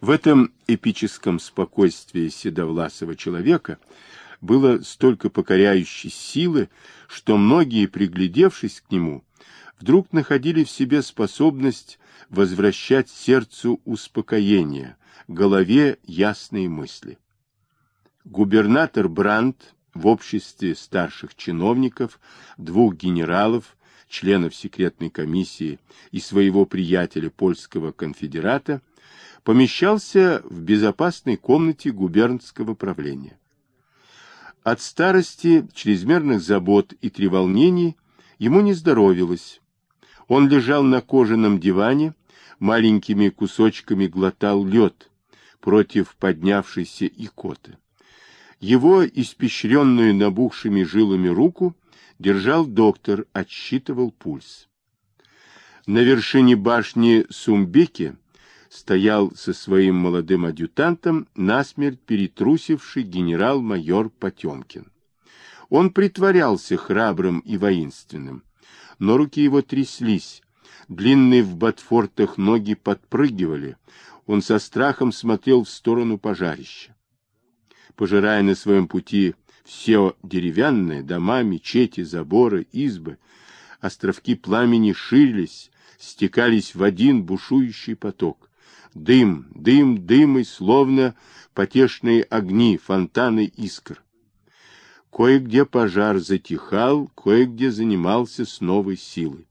В этом эпическом спокойствии седовласого человека было столько покоряющей силы, что многие, приглядевшись к нему, вдруг находили в себе способность возвращать сердцу успокоение, голове ясные мысли. Губернатор Брандт в обществе старших чиновников, двух генералов, членов секретной комиссии и своего приятеля польского конфедерата помещался в безопасной комнате губернского правления. От старости, чрезмерных забот и треволнений ему не здоровилось. Он лежал на кожаном диване, маленькими кусочками глотал лед против поднявшейся икоты. Его испещренную набухшими жилами руку держал доктор, отсчитывал пульс. На вершине башни Сумбеки стоял со своим молодым адъютантом насмерть перетрусивший генерал-майор Потемкин. Он притворялся храбрым и воинственным, но руки его тряслись, длинные в ботфортах ноги подпрыгивали, он со страхом смотрел в сторону пожарища. Пожирая на своем пути все деревянное, дома, мечети, заборы, избы, островки пламени ширились, стекались в один бушующий поток. Дым, дым, дым и словно потешные огни, фонтаны искр. Кое-где пожар затихал, кое-где занимался с новой силой.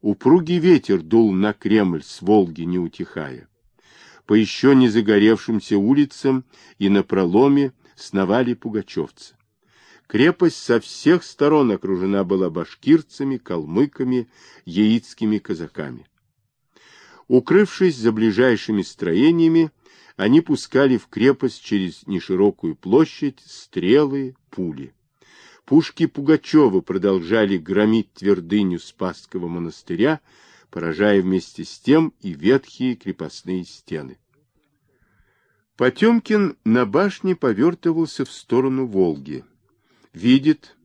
Упругий ветер дул на Кремль с Волги, не утихая. По еще не загоревшимся улицам и на проломе сновали пугачевцы. Крепость со всех сторон окружена была башкирцами, калмыками, яицкими казаками. Укрывшись за ближайшими строениями, они пускали в крепость через неширокую площадь стрелы, пули. Пушки Пугачева продолжали громить твердыню Спасского монастыря, поражая вместе с тем и ветхие крепостные стены. Потемкин на башне повертывался в сторону Волги. Видит,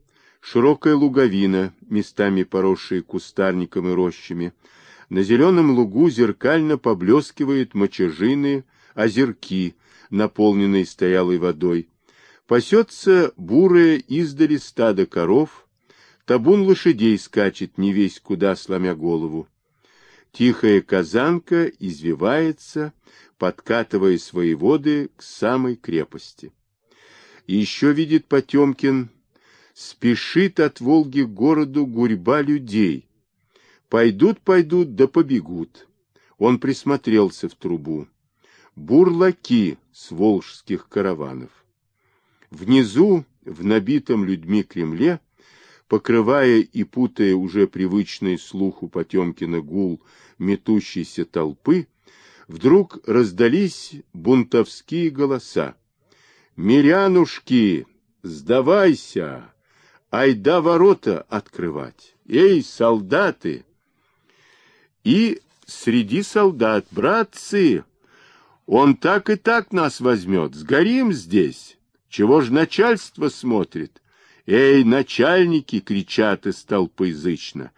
широкая луговина, местами поросшая кустарником и рощами, на зеленом лугу зеркально поблескивают мочежины, озерки, наполненные стоялой водой. Пасется бурое издали стадо коров, табун лошадей скачет не весь куда, сломя голову. Тихая казанка извивается, подкатывая свои воды к самой крепости. И еще видит Потемкин, спешит от Волги к городу гурьба людей, Пойдут, пойдут, да побегут. Он присмотрелся в трубу. Бурлаки с волжских караванов. Внизу, в набитом людьми Кремле, покрывая и путая уже привычный слуху Потемкина гул метущейся толпы, вдруг раздались бунтовские голоса. «Мирянушки, сдавайся! Айда ворота открывать! Эй, солдаты!» И среди солдат, братцы, он так и так нас возьмет, сгорим здесь. Чего ж начальство смотрит? Эй, начальники, кричат из толпы зычно.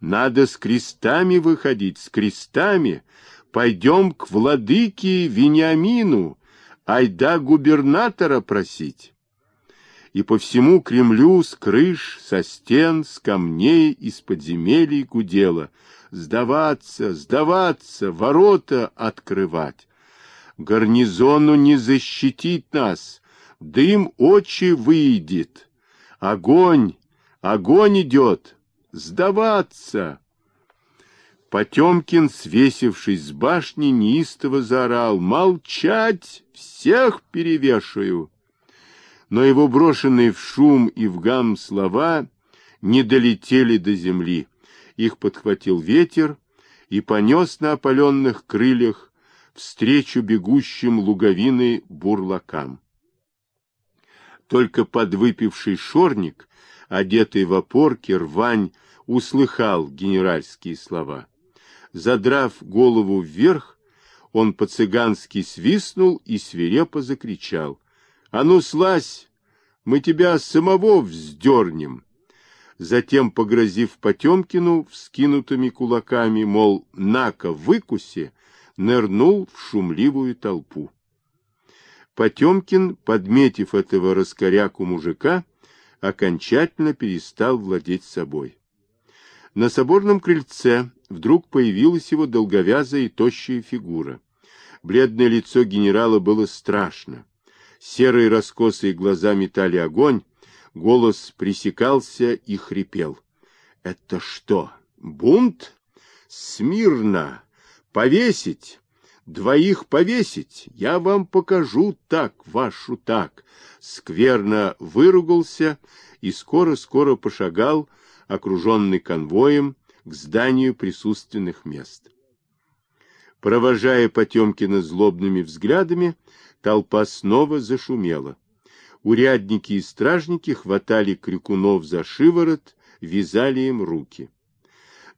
Надо с крестами выходить, с крестами. Пойдем к владыке Вениамину, айда губернатора просить. И по всему Кремлю с крыш, со стен, с камней, из подземелий гудело — Сдаваться, сдаваться, ворота открывать. Гарнизону не защитить нас, дым очи выйдет. Огонь, огонь идет, сдаваться. Потемкин, свесившись с башни, неистово заорал «Молчать! Всех перевешаю!» Но его брошенные в шум и в гам слова не долетели до земли их подхватил ветер и понес на опаленных крыльях встречу бегущим луговины бурлакам. Только подвыпивший шорник, одетый в опорки, рвань, услыхал генеральские слова. Задрав голову вверх, он по-цыгански свистнул и свирепо закричал. — А ну, слазь! Мы тебя самого вздернем! затем, погрозив Потемкину вскинутыми кулаками, мол, на-ка, выкуси, нырнул в шумливую толпу. Потемкин, подметив этого раскоряку мужика, окончательно перестал владеть собой. На соборном крыльце вдруг появилась его долговязая и тощая фигура. Бледное лицо генерала было страшно. Серые раскосые глаза метали огонь, голос пресекался и хрипел. — Это что, бунт? Смирно! Повесить! Двоих повесить! Я вам покажу так, вашу так! Скверно выругался и скоро-скоро пошагал, окруженный конвоем, к зданию присутственных мест. Провожая Потемкина злобными взглядами, толпа снова зашумела. Урядники и стражники хватали крикунов за шиворот, вязали им руки.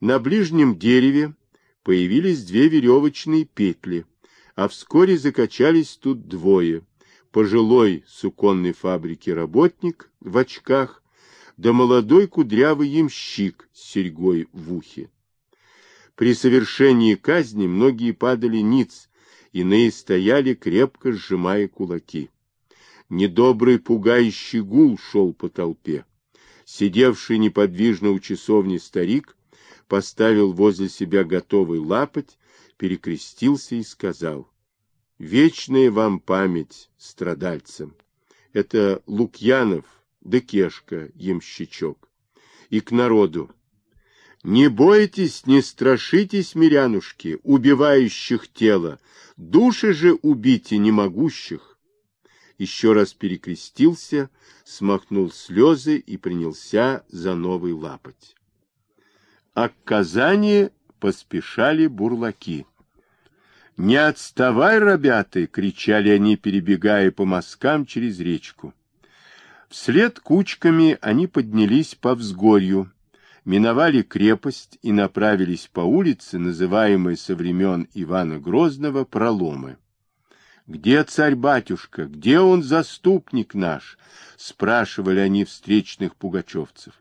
На ближнем дереве появились две веревочные петли, а вскоре закачались тут двое. Пожилой суконной фабрики работник в очках, да молодой кудрявый ямщик с серьгой в ухе. При совершении казни многие падали ниц, иные стояли, крепко сжимая кулаки. Недобрый пугающий гул шел по толпе. Сидевший неподвижно у часовни старик поставил возле себя готовый лапоть, перекрестился и сказал, «Вечная вам память страдальцам! Это Лукьянов да Кешка, ямщичок. И к народу, не бойтесь, не страшитесь, мирянушки, убивающих тело, души же убите не могущих. Еще раз перекрестился, смахнул слезы и принялся за новый лапоть. А к Казани поспешали бурлаки. «Не отставай, ребята!» — кричали они, перебегая по мазкам через речку. Вслед кучками они поднялись по взгорью, миновали крепость и направились по улице, называемой со времен Ивана Грозного проломы. «Где царь-батюшка? Где он, заступник наш?» — спрашивали они встречных пугачевцев.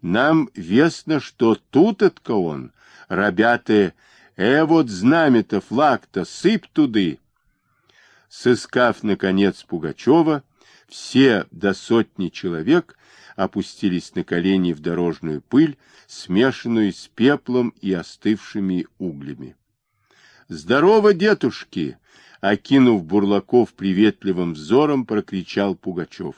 «Нам вестно, что тут-отка он. Ребята, э, вот знамя-то, флаг-то, сыпь туды!» Сыскав, наконец, Пугачева, все до сотни человек опустились на колени в дорожную пыль, смешанную с пеплом и остывшими углями. «Здорово, дедушки!» — окинув Бурлаков приветливым взором, прокричал Пугачев.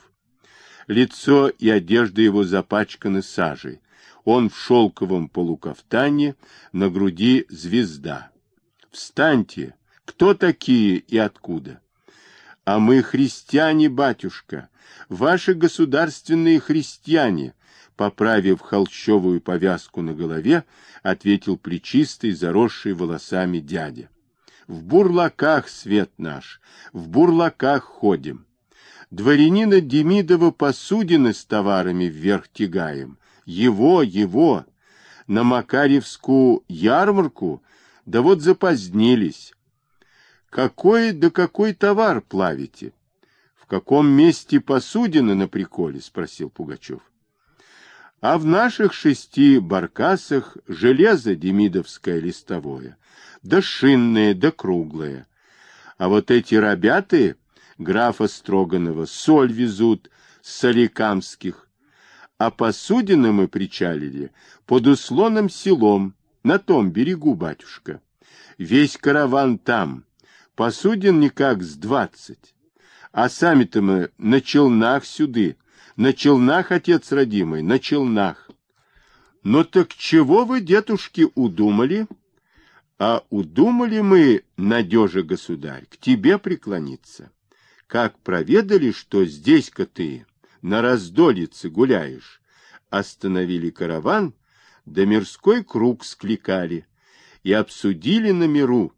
Лицо и одежда его запачканы сажей. Он в шелковом полукафтане, на груди звезда. «Встаньте! Кто такие и откуда?» А мы христиане, батюшка, ваши государственные христиане, поправив холщовую повязку на голове, ответил плечистый, заросший волосами дядя. В бурлаках свет наш, в бурлаках ходим. Дворянина Демидова посудины с товарами вверх тягаем. Его, его. На Макаревскую ярмарку, да вот запозднились. Какой да какой товар плавите? В каком месте посудины на приколе? Спросил Пугачев. А в наших шести баркасах железо демидовское листовое, да шинное, да круглое. А вот эти ребята графа Строганова соль везут с соликамских, а посудины мы причалили под услоном селом, на том берегу, батюшка. Весь караван там, Посудин никак с двадцать. А сами-то мы на челнах сюды. На челнах, отец родимый, на челнах. Ну так чего вы, дедушки, удумали? А удумали мы, надежа государь, к тебе преклониться. Как проведали, что здесь-ка ты на раздолице гуляешь, остановили караван, да мирской круг скликали и обсудили на миру,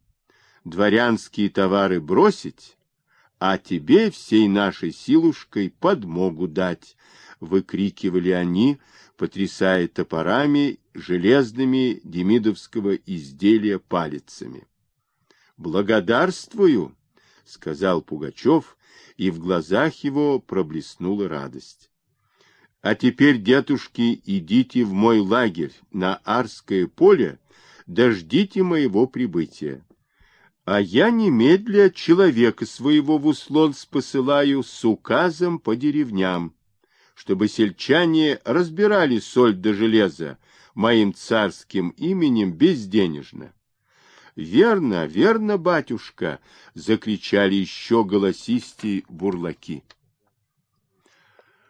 дворянские товары бросить, а тебе всей нашей силушкой подмогу дать, выкрикивали они, потрясая топорами железными демидовского изделия палицами. Благодарствую, сказал Пугачев, и в глазах его проблеснула радость. А теперь, дедушки, идите в мой лагерь на Арское поле, дождите моего прибытия А я немедля человека своего в услон спосылаю с указом по деревням, чтобы сельчане разбирали соль до железа моим царским именем безденежно. Верно, верно, батюшка, закричали еще голосистей бурлаки.